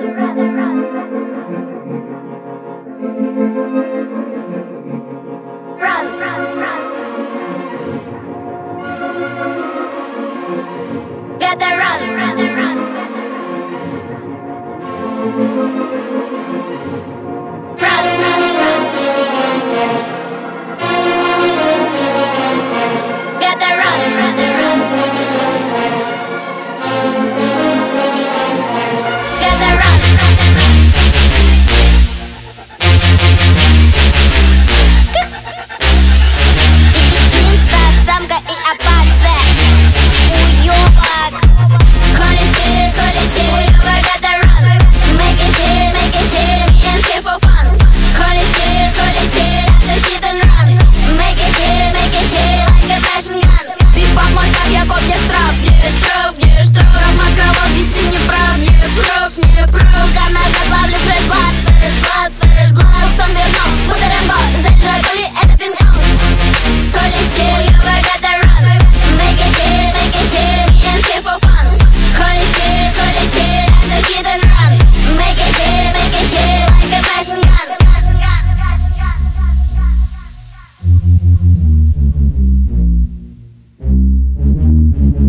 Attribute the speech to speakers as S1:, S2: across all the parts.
S1: run, run, run. Get the run, run, run. Run.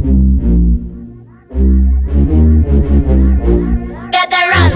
S1: Gotta run